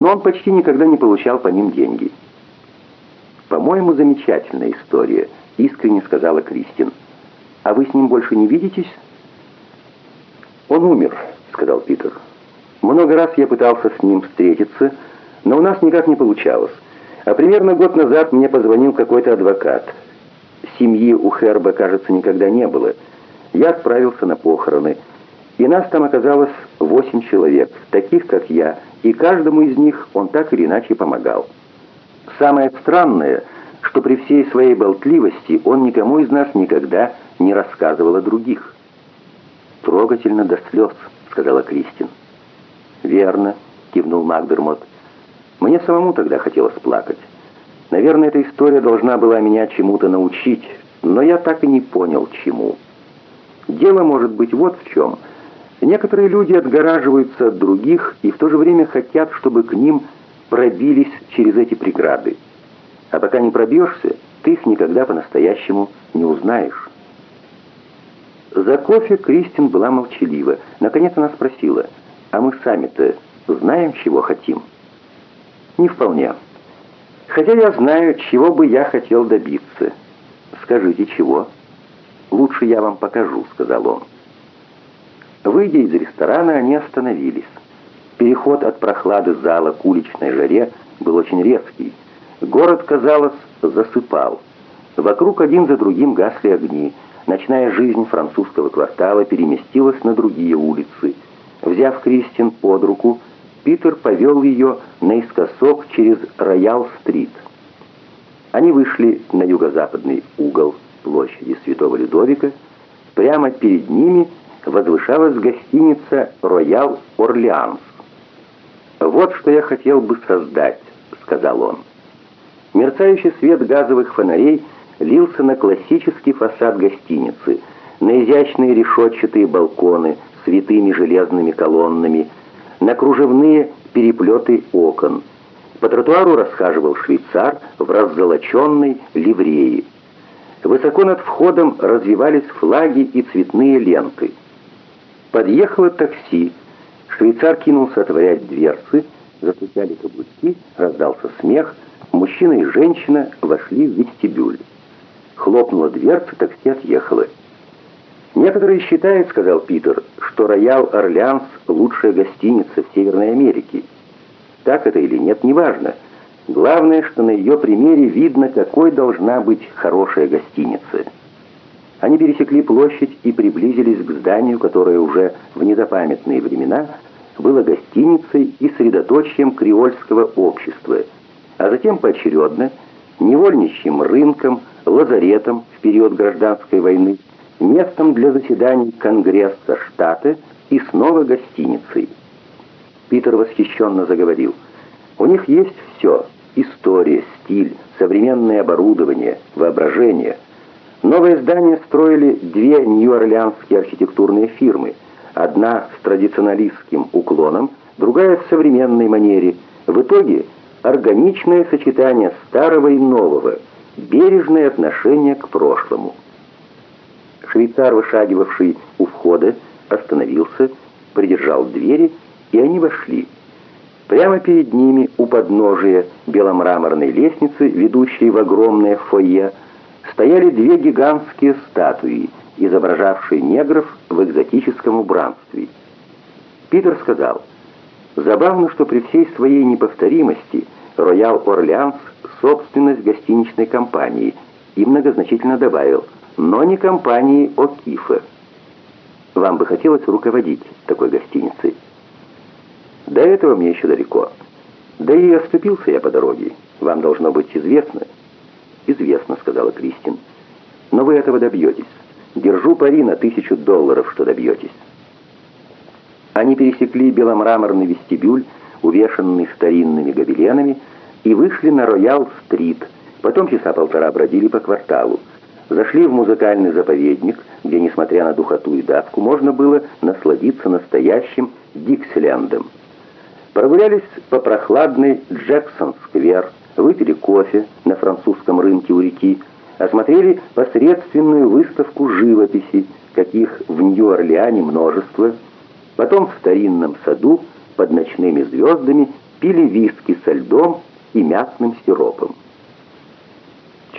но он почти никогда не получал по ним деньги. «По-моему, замечательная история», — искренне сказала Кристин. «А вы с ним больше не видитесь?» «Он умер», — сказал Питер. «Много раз я пытался с ним встретиться, но у нас никак не получалось. А примерно год назад мне позвонил какой-то адвокат. Семьи у Херба, кажется, никогда не было. Я отправился на похороны, и нас там оказалось восемь человек, таких как я, и каждому из них он так или иначе помогал. Самое странное, что при всей своей болтливости он никому из нас никогда не рассказывал о других. «Трогательно до слез», — сказала Кристин. «Верно», — кивнул Макдермот. «Мне самому тогда хотелось плакать. Наверное, эта история должна была меня чему-то научить, но я так и не понял, чему. Дело может быть вот в чем. Некоторые люди отгораживаются от других и в то же время хотят, чтобы к ним пробились через эти преграды. А пока не пробьешься, ты их никогда по-настоящему не узнаешь. За кофе Кристин была молчалива. Наконец она спросила, а мы сами-то знаем, чего хотим? Не вполне. Хотя я знаю, чего бы я хотел добиться. Скажите, чего? Лучше я вам покажу, сказал он. Выйдя из ресторана, они остановились. Переход от прохлады зала к уличной жаре был очень резкий. Город, казалось, засыпал. Вокруг один за другим гасли огни. Ночная жизнь французского квартала переместилась на другие улицы. Взяв Кристин под руку, Питер повел ее наискосок через Роял-стрит. Они вышли на юго-западный угол площади Святого Людовика. Прямо перед ними возвышалась гостиница «Роял Орлеанс». «Вот что я хотел бы создать», — сказал он. Мерцающий свет газовых фонарей лился на классический фасад гостиницы, на изящные решетчатые балконы с витыми железными колоннами, на кружевные переплеты окон. По тротуару расхаживал швейцар в раззолоченной ливреи. Высоко над входом развивались флаги и цветные ленты. Подъехало такси. Швейцар кинулся отворять дверцы, застучали каблуки, раздался смех. Мужчина и женщина вошли в вестибюль. Хлопнула дверца, такси отъехало. «Некоторые считают, — сказал Питер, — что Роял Орлеанс — лучшая гостиница в Северной Америке. Так это или нет, неважно. Главное, что на ее примере видно, какой должна быть хорошая гостиница». Они пересекли площадь и приблизились к зданию, которое уже в незапамятные времена было гостиницей и средоточием креольского общества, а затем поочередно невольничьим рынком, лазаретом в период гражданской войны, местом для заседаний Конгресса штата и снова гостиницей. Питер восхищенно заговорил. «У них есть все – история, стиль, современное оборудование, воображение – Новое здание строили две нью-орлеанские архитектурные фирмы. Одна с традиционалистским уклоном, другая в современной манере. В итоге органичное сочетание старого и нового, бережное отношение к прошлому. Швейцар, вышагивавший у входа, остановился, придержал двери, и они вошли. Прямо перед ними, у подножия беломраморной лестницы, ведущей в огромное фойе, стояли две гигантские статуи, изображавшие негров в экзотическом убранстве. Питер сказал, «Забавно, что при всей своей неповторимости Роял Орлеанс — собственность гостиничной компании», и многозначительно добавил, «но не компании О'Кифа». Вам бы хотелось руководить такой гостиницей? До этого мне еще далеко. Да и оступился я по дороге. Вам должно быть известно. «Известно», — сказала Кристин. «Но вы этого добьетесь. Держу пари на тысячу долларов, что добьетесь». Они пересекли беломраморный вестибюль, увешанный старинными гобеленами, и вышли на Роял-стрит. Потом часа полтора бродили по кварталу. Зашли в музыкальный заповедник, где, несмотря на духоту и давку, можно было насладиться настоящим Диксилендом. Прогулялись по прохладной Джексон-сквер, выпили кофе на французском рынке у реки, осмотрели посредственную выставку живописи, каких в Нью-Орлеане множество, потом в старинном саду под ночными звездами пили виски со льдом и мясным сиропом.